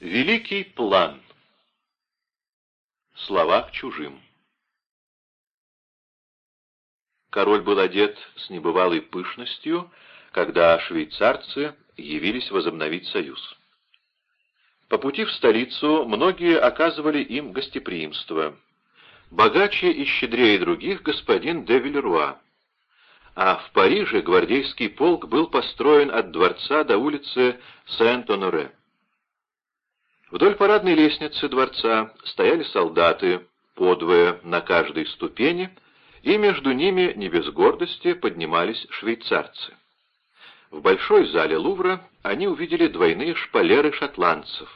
Великий план. Слова к чужим. Король был одет с небывалой пышностью, когда швейцарцы явились возобновить союз. По пути в столицу многие оказывали им гостеприимство. Богаче и щедрее других господин де Вильруа. А в Париже гвардейский полк был построен от дворца до улицы Сент-Оноре. Вдоль парадной лестницы дворца стояли солдаты, подвое на каждой ступени, и между ними, не без гордости, поднимались швейцарцы. В большой зале Лувра они увидели двойные шпалеры шотландцев.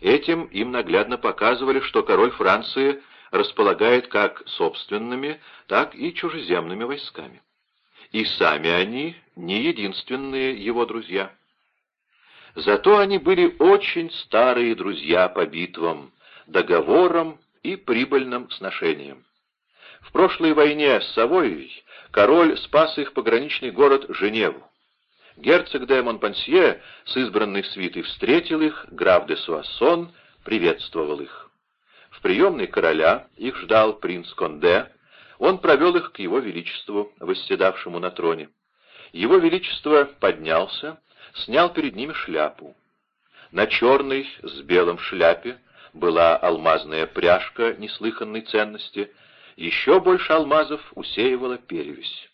Этим им наглядно показывали, что король Франции располагает как собственными, так и чужеземными войсками. И сами они не единственные его друзья. Зато они были очень старые друзья по битвам, договорам и прибыльным сношениям. В прошлой войне с Савойей король спас их пограничный город Женеву. Герцог де Монпансье с избранной свитой встретил их, граф де Суассон приветствовал их. В приемной короля их ждал принц Конде, он провел их к его величеству, восседавшему на троне. Его величество поднялся, снял перед ними шляпу. На черной с белым шляпе была алмазная пряжка неслыханной ценности, еще больше алмазов усеивала перевесь.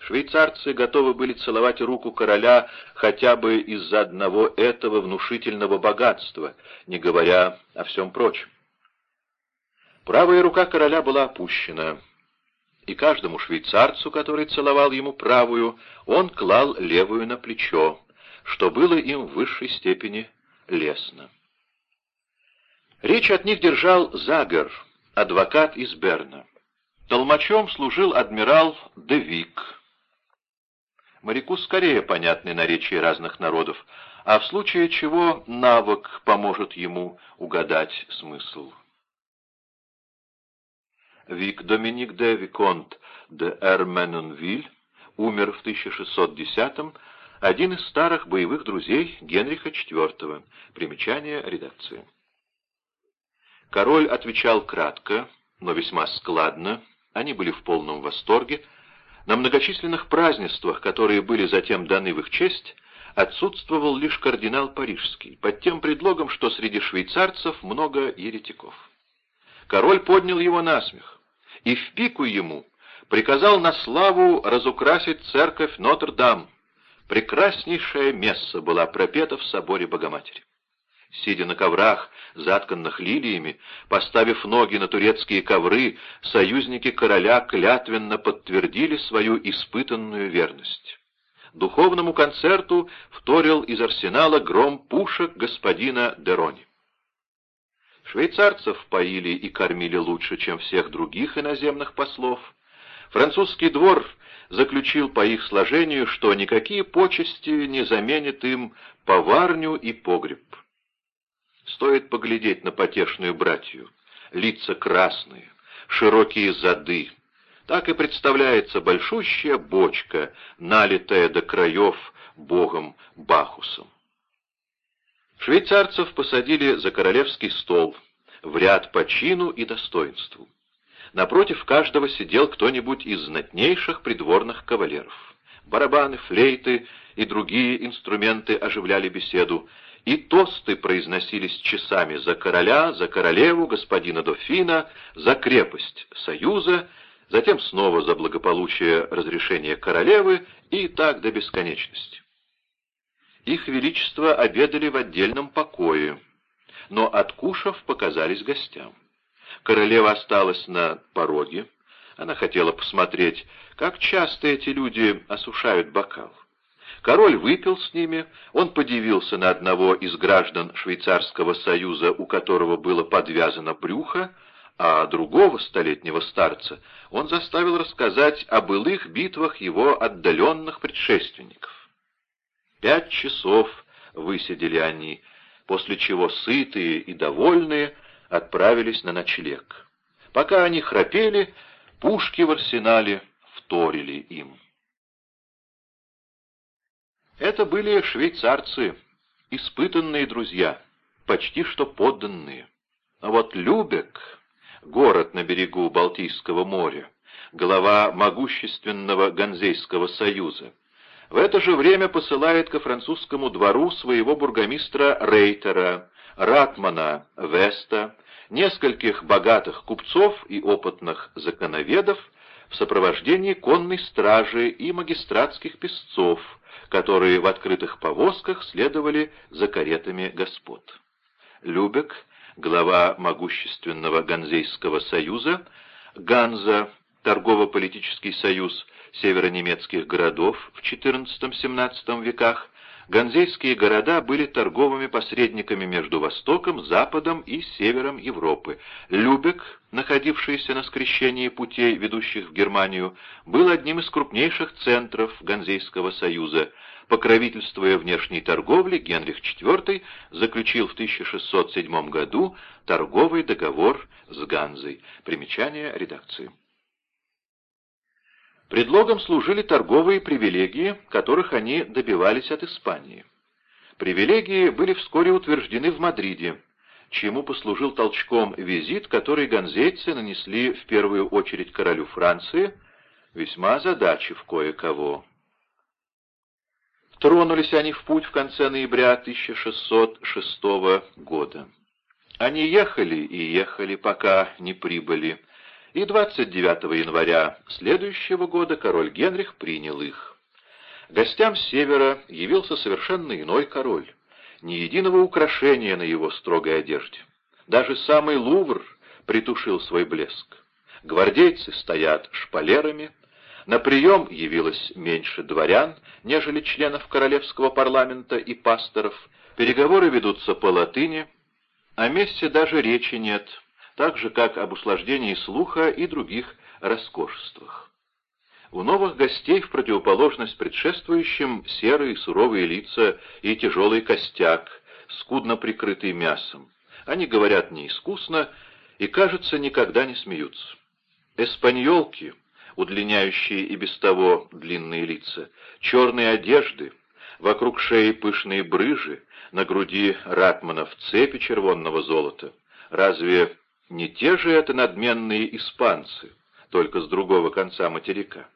Швейцарцы готовы были целовать руку короля хотя бы из-за одного этого внушительного богатства, не говоря о всем прочем. Правая рука короля была опущена, и каждому швейцарцу, который целовал ему правую, он клал левую на плечо, что было им в высшей степени лестно. Речь от них держал Загер, адвокат из Берна. Толмачом служил адмирал Девик моряку скорее понятны наречия разных народов, а в случае чего навык поможет ему угадать смысл. Вик Доминик де Виконт де Эрменонвиль умер в 1610-м, один из старых боевых друзей Генриха IV. Примечание редакции. Король отвечал кратко, но весьма складно, они были в полном восторге, на многочисленных празднествах, которые были затем даны в их честь, отсутствовал лишь кардинал Парижский, под тем предлогом, что среди швейцарцев много еретиков. Король поднял его на смех и в пику ему приказал на славу разукрасить церковь Нотр-Дам. Прекраснейшая месса была пропета в соборе Богоматери сидя на коврах, затканных лилиями, поставив ноги на турецкие ковры, союзники короля клятвенно подтвердили свою испытанную верность. Духовному концерту вторил из арсенала гром пушек господина Дерони. Швейцарцев поили и кормили лучше, чем всех других иноземных послов. Французский двор заключил по их сложению, что никакие почести не заменят им поварню и погреб. Стоит поглядеть на потешную братью. Лица красные, широкие зады. Так и представляется большущая бочка, налитая до краев богом Бахусом. Швейцарцев посадили за королевский стол, в ряд по чину и достоинству. Напротив каждого сидел кто-нибудь из знатнейших придворных кавалеров. Барабаны, флейты и другие инструменты оживляли беседу, и тосты произносились часами за короля, за королеву, господина дофина, за крепость союза, затем снова за благополучие разрешения королевы и так до бесконечности. Их Величество обедали в отдельном покое, но откушав показались гостям. Королева осталась на пороге, она хотела посмотреть, как часто эти люди осушают бокал. Король выпил с ними, он подивился на одного из граждан Швейцарского союза, у которого было подвязано брюхо, а другого столетнего старца он заставил рассказать о былых битвах его отдаленных предшественников. Пять часов высидели они, после чего сытые и довольные отправились на ночлег. Пока они храпели, пушки в арсенале вторили им. Это были швейцарцы, испытанные друзья, почти что подданные. А вот Любек, город на берегу Балтийского моря, глава могущественного Ганзейского союза, в это же время посылает ко французскому двору своего бургомистра Рейтера, Ратмана Веста, нескольких богатых купцов и опытных законоведов в сопровождении конной стражи и магистратских песцов, которые в открытых повозках следовали за каретами господ. Любек, глава могущественного Ганзейского союза, Ганза, торгово-политический союз северонемецких городов в XIV-XVII веках, Ганзейские города были торговыми посредниками между Востоком, Западом и Севером Европы. Любек, находившийся на скрещении путей, ведущих в Германию, был одним из крупнейших центров Ганзейского союза. Покровительствуя внешней торговле, Генрих IV заключил в 1607 году торговый договор с Ганзой. Примечание редакции. Предлогом служили торговые привилегии, которых они добивались от Испании. Привилегии были вскоре утверждены в Мадриде, чему послужил толчком визит, который ганзейцы нанесли в первую очередь королю Франции, весьма озадачив кое-кого. Тронулись они в путь в конце ноября 1606 года. Они ехали и ехали, пока не прибыли и 29 января следующего года король Генрих принял их. Гостям с севера явился совершенно иной король, ни единого украшения на его строгой одежде. Даже самый Лувр притушил свой блеск. Гвардейцы стоят шпалерами, на прием явилось меньше дворян, нежели членов королевского парламента и пасторов, переговоры ведутся по латыни, о месте даже речи нет — так же, как об услаждении слуха и других роскошествах. У новых гостей, в противоположность предшествующим, серые суровые лица и тяжелый костяк, скудно прикрытый мясом. Они говорят неискусно и, кажется, никогда не смеются. Эспаньолки, удлиняющие и без того длинные лица, черные одежды, вокруг шеи пышные брыжи, на груди ратманов цепи червонного золота. Разве не те же это надменные испанцы, только с другого конца материка.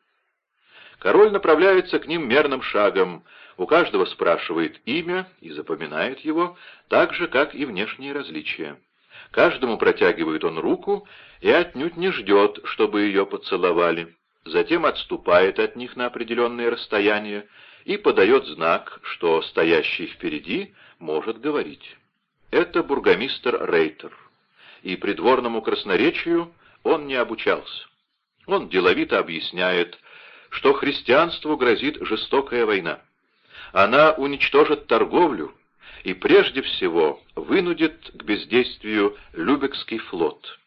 Король направляется к ним мерным шагом, у каждого спрашивает имя и запоминает его, так же, как и внешние различия. Каждому протягивает он руку и отнюдь не ждет, чтобы ее поцеловали. Затем отступает от них на определенное расстояние и подает знак, что стоящий впереди может говорить. Это бургомистр Рейтер и придворному красноречию он не обучался. Он деловито объясняет, что христианству грозит жестокая война. Она уничтожит торговлю и прежде всего вынудит к бездействию Любекский флот,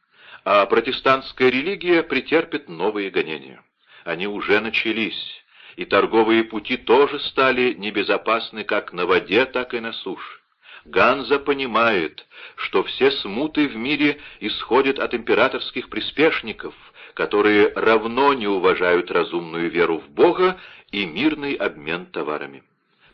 а протестантская религия претерпит новые гонения. Они уже начались, и торговые пути тоже стали небезопасны как на воде, так и на суше. Ганза понимает, что все смуты в мире исходят от императорских приспешников, которые равно не уважают разумную веру в Бога и мирный обмен товарами.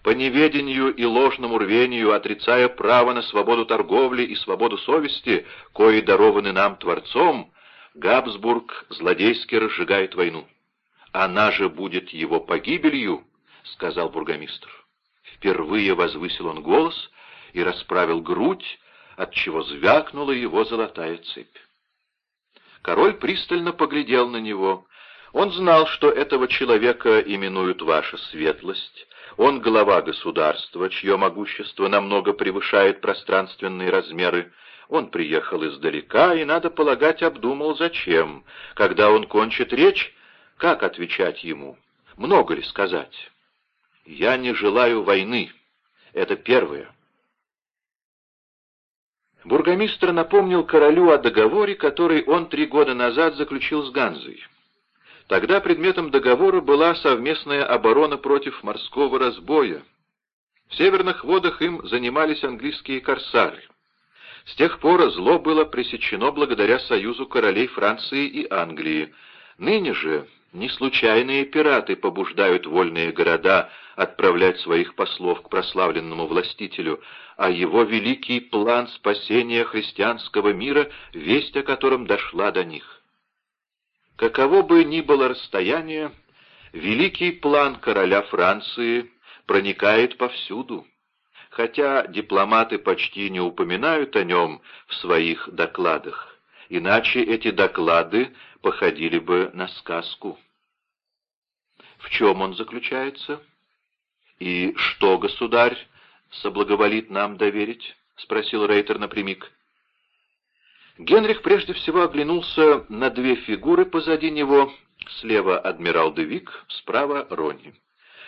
По неведению и ложному рвению, отрицая право на свободу торговли и свободу совести, кои дарованы нам Творцом, Габсбург злодейски разжигает войну. «Она же будет его погибелью», — сказал бургомистр. Впервые возвысил он голос и расправил грудь, отчего звякнула его золотая цепь. Король пристально поглядел на него. Он знал, что этого человека именуют ваша светлость. Он глава государства, чье могущество намного превышает пространственные размеры. Он приехал издалека и, надо полагать, обдумал, зачем. Когда он кончит речь, как отвечать ему? Много ли сказать? «Я не желаю войны». Это первое. Бургомистр напомнил королю о договоре, который он три года назад заключил с Ганзой. Тогда предметом договора была совместная оборона против морского разбоя. В северных водах им занимались английские корсары. С тех пор зло было пресечено благодаря союзу королей Франции и Англии. Ныне же Не случайные пираты побуждают вольные города отправлять своих послов к прославленному властителю, а его великий план спасения христианского мира, весть о котором дошла до них. Каково бы ни было расстояние, великий план короля Франции проникает повсюду, хотя дипломаты почти не упоминают о нем в своих докладах, иначе эти доклады походили бы на сказку. В чем он заключается? И что, государь, соблаговолит нам доверить? — спросил Рейтер напрямик. Генрих прежде всего оглянулся на две фигуры позади него, слева адмирал Девик, справа Ронни.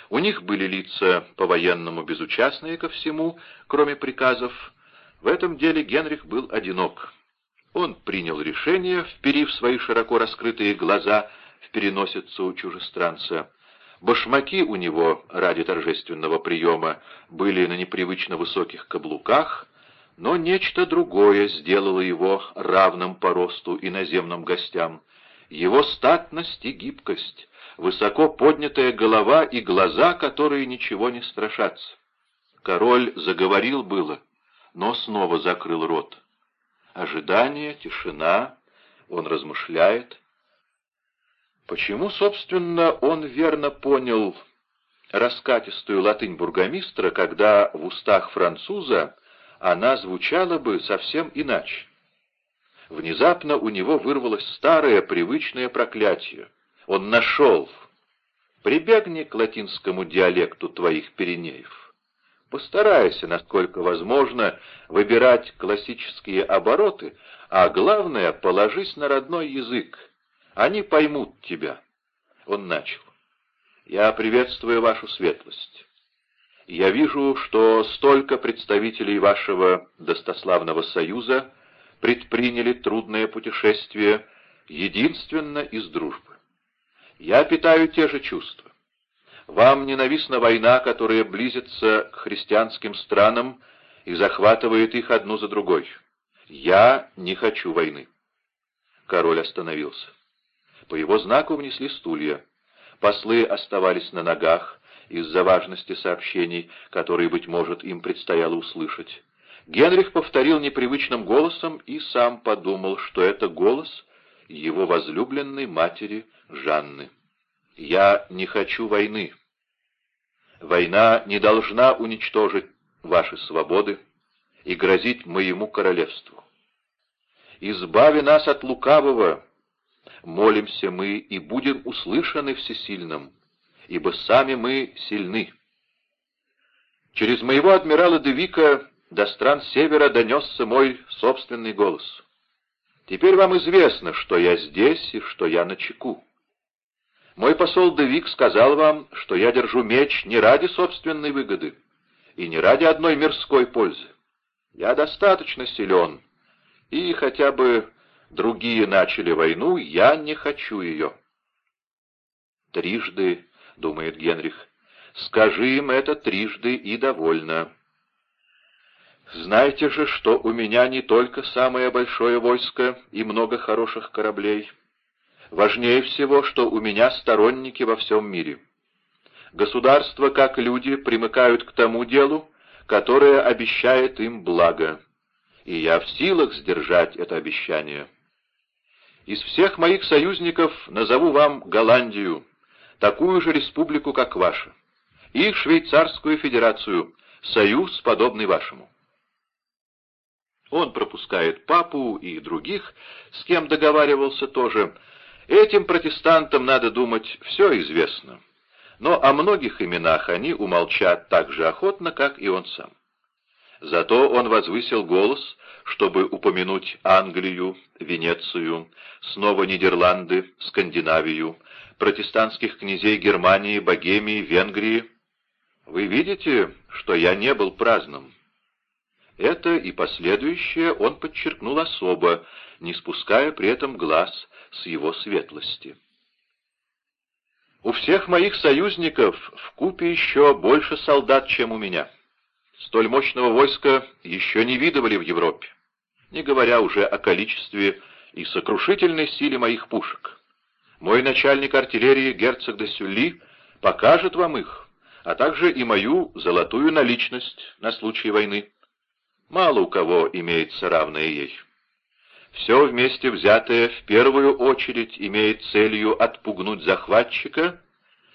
У них были лица по-военному безучастные ко всему, кроме приказов. В этом деле Генрих был одинок. Он принял решение, вперив свои широко раскрытые глаза в переносицу чужестранца. Башмаки у него ради торжественного приема были на непривычно высоких каблуках, но нечто другое сделало его равным по росту иноземным гостям. Его статность и гибкость, высоко поднятая голова и глаза, которые ничего не страшатся. Король заговорил было, но снова закрыл рот. Ожидание, тишина, он размышляет. Почему, собственно, он верно понял раскатистую латынь бургомистра, когда в устах француза она звучала бы совсем иначе. Внезапно у него вырвалось старое привычное проклятие. Он нашел. Прибегни к латинскому диалекту твоих Пиренеев. Постарайся, насколько возможно, выбирать классические обороты, а главное, положись на родной язык. Они поймут тебя. Он начал. Я приветствую вашу светлость. Я вижу, что столько представителей вашего достославного союза предприняли трудное путешествие единственно из дружбы. Я питаю те же чувства. Вам ненавистна война, которая близится к христианским странам и захватывает их одну за другой. Я не хочу войны. Король остановился. По его знаку внесли стулья. Послы оставались на ногах, из-за важности сообщений, которые, быть может, им предстояло услышать. Генрих повторил непривычным голосом и сам подумал, что это голос его возлюбленной матери Жанны. «Я не хочу войны. Война не должна уничтожить ваши свободы и грозить моему королевству. Избави нас от лукавого, молимся мы и будем услышаны всесильным, ибо сами мы сильны. Через моего адмирала Девика до стран севера донесся мой собственный голос. Теперь вам известно, что я здесь и что я на чеку. Мой посол Девик сказал вам, что я держу меч не ради собственной выгоды и не ради одной мирской пользы. Я достаточно силен, и хотя бы другие начали войну, я не хочу ее. Трижды — думает Генрих. «Скажи им это трижды и довольно». «Знаете же, что у меня не только самое большое войско и много хороших кораблей. Важнее всего, что у меня сторонники во всем мире. Государства, как люди, примыкают к тому делу, которое обещает им благо, и я в силах сдержать это обещание. Из всех моих союзников назову вам Голландию, такую же республику, как ваша, и Швейцарскую Федерацию, союз, подобный вашему. Он пропускает папу и других, с кем договаривался тоже. Этим протестантам, надо думать, все известно. Но о многих именах они умолчат так же охотно, как и он сам. Зато он возвысил голос, чтобы упомянуть Англию, Венецию, снова Нидерланды, Скандинавию, протестантских князей Германии, Богемии, Венгрии. Вы видите, что я не был праздным. Это и последующее он подчеркнул особо, не спуская при этом глаз с его светлости. У всех моих союзников в купе еще больше солдат, чем у меня. Столь мощного войска еще не видывали в Европе, не говоря уже о количестве и сокрушительной силе моих пушек. Мой начальник артиллерии, герцог де Сюлли, покажет вам их, а также и мою золотую наличность на случай войны. Мало у кого имеется равное ей. Все вместе взятое в первую очередь имеет целью отпугнуть захватчика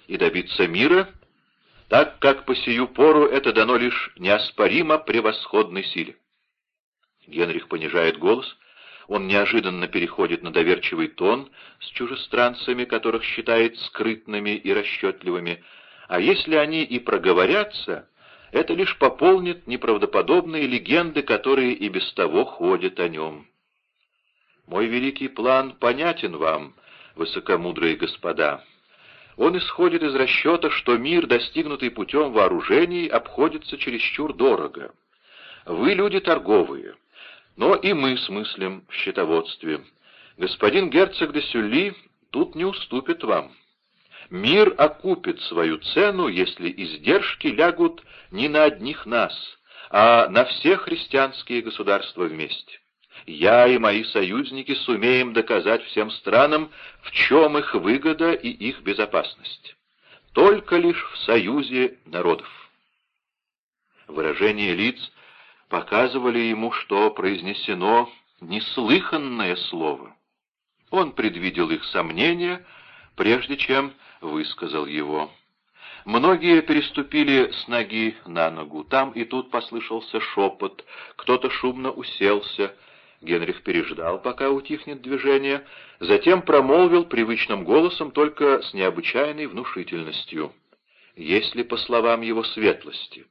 и добиться мира, так как по сию пору это дано лишь неоспоримо превосходной силе. Генрих понижает голос, он неожиданно переходит на доверчивый тон с чужестранцами, которых считает скрытными и расчетливыми, а если они и проговорятся, это лишь пополнит неправдоподобные легенды, которые и без того ходят о нем. Мой великий план понятен вам, высокомудрые господа. Он исходит из расчета, что мир, достигнутый путем вооружений, обходится чересчур дорого. Вы люди торговые, но и мы смыслим в счетоводстве. Господин герцог де Сюлли тут не уступит вам. Мир окупит свою цену, если издержки лягут не на одних нас, а на все христианские государства вместе я и мои союзники сумеем доказать всем странам, в чем их выгода и их безопасность. Только лишь в союзе народов. Выражения лиц показывали ему, что произнесено неслыханное слово. Он предвидел их сомнения, прежде чем высказал его. Многие переступили с ноги на ногу. Там и тут послышался шепот, кто-то шумно уселся, Генрих переждал, пока утихнет движение, затем промолвил привычным голосом, только с необычайной внушительностью. Если, по словам его светлости,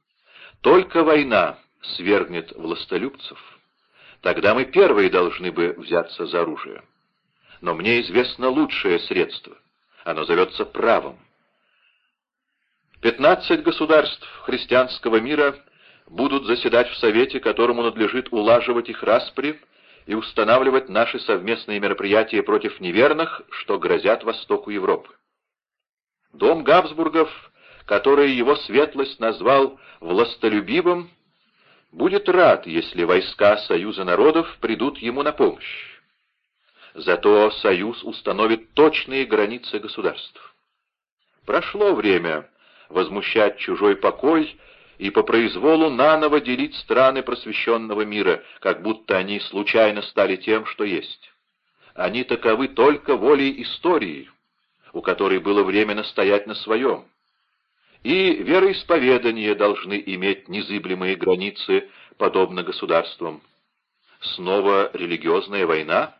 только война свергнет властолюбцев, тогда мы первые должны бы взяться за оружие. Но мне известно лучшее средство. Оно зовется правом. Пятнадцать государств христианского мира будут заседать в Совете, которому надлежит улаживать их распри, и устанавливать наши совместные мероприятия против неверных, что грозят Востоку Европы. Дом Габсбургов, который его светлость назвал «властолюбивым», будет рад, если войска Союза народов придут ему на помощь. Зато Союз установит точные границы государств. Прошло время возмущать чужой покой и по произволу наново делить страны просвещенного мира, как будто они случайно стали тем, что есть. Они таковы только волей истории, у которой было время настоять на своем. И вероисповедания должны иметь незыблемые границы, подобно государствам. Снова религиозная война?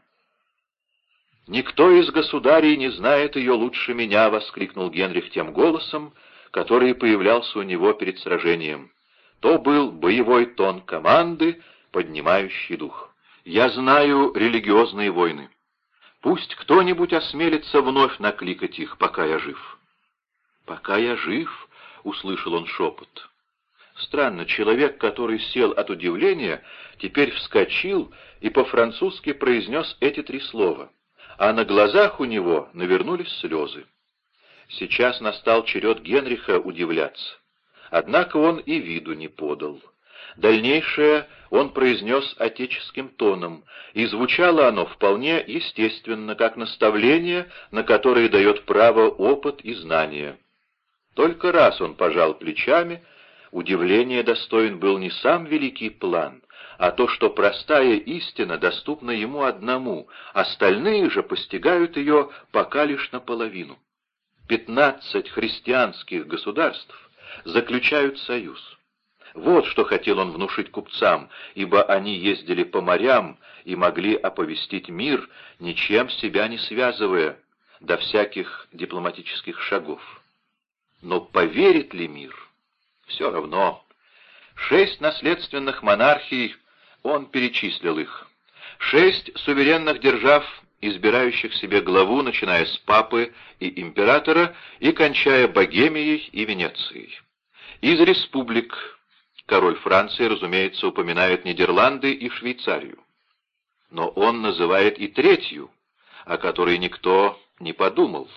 «Никто из государей не знает ее лучше меня!» — воскликнул Генрих тем голосом, который появлялся у него перед сражением. То был боевой тон команды, поднимающий дух. «Я знаю религиозные войны. Пусть кто-нибудь осмелится вновь накликать их, пока я жив». «Пока я жив», — услышал он шепот. Странно, человек, который сел от удивления, теперь вскочил и по-французски произнес эти три слова, а на глазах у него навернулись слезы. Сейчас настал черед Генриха удивляться. Однако он и виду не подал. Дальнейшее он произнес отеческим тоном, и звучало оно вполне естественно, как наставление, на которое дает право опыт и знание. Только раз он пожал плечами, удивление достоин был не сам великий план, а то, что простая истина доступна ему одному, остальные же постигают ее пока лишь наполовину. Пятнадцать христианских государств заключают союз. Вот что хотел он внушить купцам, ибо они ездили по морям и могли оповестить мир, ничем себя не связывая, до всяких дипломатических шагов. Но поверит ли мир? Все равно. Шесть наследственных монархий, он перечислил их. Шесть суверенных держав избирающих себе главу, начиная с папы и императора и кончая Богемией и Венецией. Из республик король Франции, разумеется, упоминает Нидерланды и Швейцарию. Но он называет и третью, о которой никто не подумал,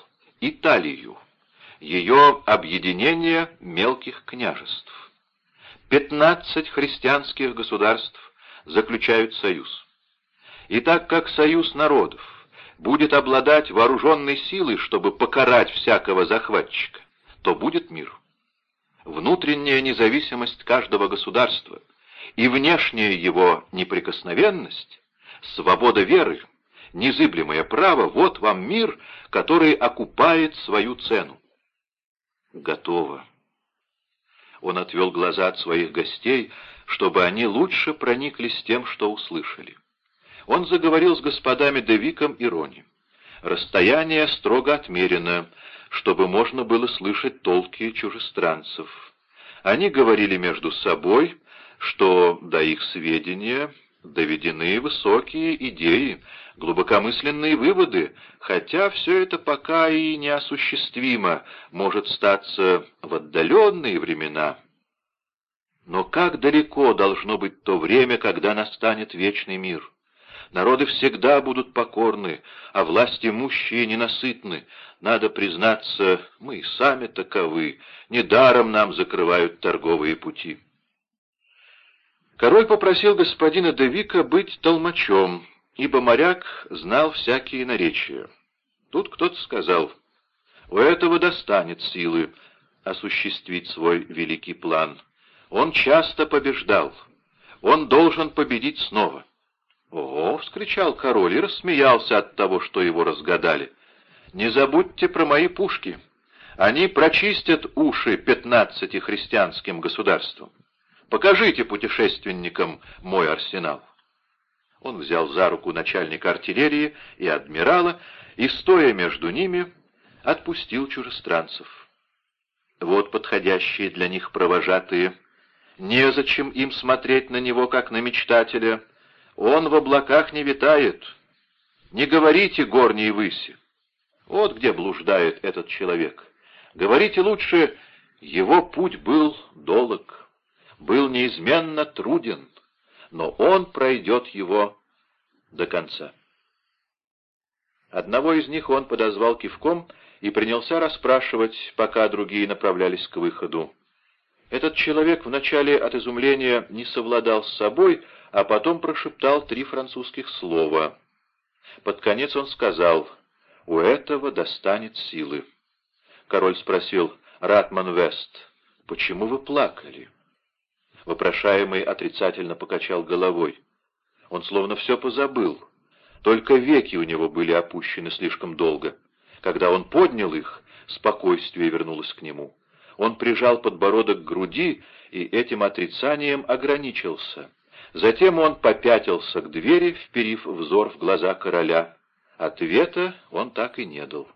Италию, ее объединение мелких княжеств. Пятнадцать христианских государств заключают союз. И так как союз народов будет обладать вооруженной силой, чтобы покарать всякого захватчика, то будет мир. Внутренняя независимость каждого государства и внешняя его неприкосновенность, свобода веры, незыблемое право — вот вам мир, который окупает свою цену. Готово. Он отвел глаза от своих гостей, чтобы они лучше прониклись тем, что услышали. Он заговорил с господами Девиком и Рони. Расстояние строго отмерено, чтобы можно было слышать толки чужестранцев. Они говорили между собой, что до их сведения доведены высокие идеи, глубокомысленные выводы, хотя все это пока и неосуществимо, может статься в отдаленные времена. Но как далеко должно быть то время, когда настанет вечный мир? Народы всегда будут покорны, а власть имущие ненасытны. Надо признаться, мы и сами таковы, недаром нам закрывают торговые пути. Король попросил господина Девика быть толмачом, ибо моряк знал всякие наречия. Тут кто-то сказал, у этого достанет силы осуществить свой великий план. Он часто побеждал, он должен победить снова. «Ого!» — вскричал король и рассмеялся от того, что его разгадали. «Не забудьте про мои пушки. Они прочистят уши пятнадцати христианским государствам. Покажите путешественникам мой арсенал». Он взял за руку начальника артиллерии и адмирала и, стоя между ними, отпустил чужестранцев. Вот подходящие для них провожатые. Незачем им смотреть на него, как на мечтателя — он в облаках не витает. Не говорите горней выси. Вот где блуждает этот человек. Говорите лучше, его путь был долг, был неизменно труден, но он пройдет его до конца. Одного из них он подозвал кивком и принялся расспрашивать, пока другие направлялись к выходу. Этот человек вначале от изумления не совладал с собой, а потом прошептал три французских слова. Под конец он сказал, «У этого достанет силы». Король спросил, «Ратман Вест, почему вы плакали?» Вопрошаемый отрицательно покачал головой. Он словно все позабыл. Только веки у него были опущены слишком долго. Когда он поднял их, спокойствие вернулось к нему. Он прижал подбородок к груди и этим отрицанием ограничился. Затем он попятился к двери, вперив взор в глаза короля. Ответа он так и не дал.